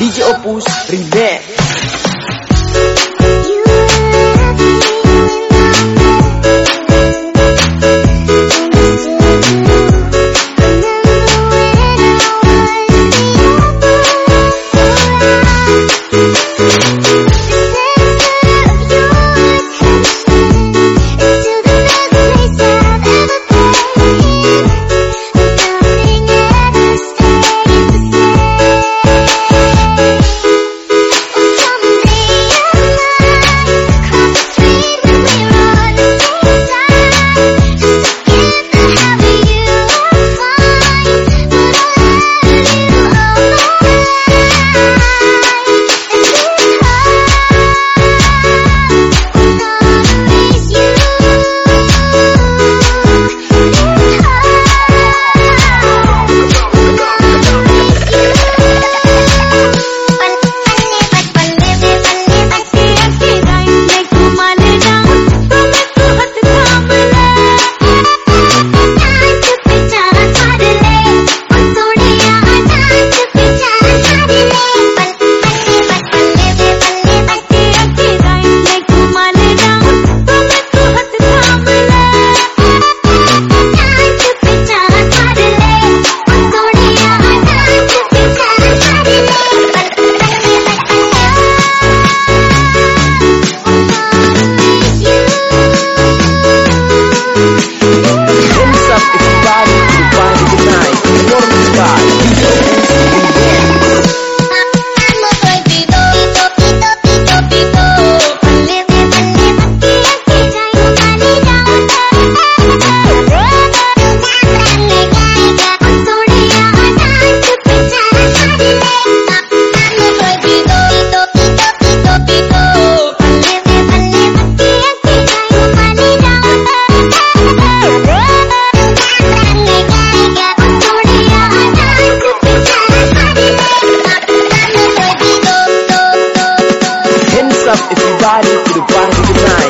DJ Opus Remix Up everybody to the party tonight Performance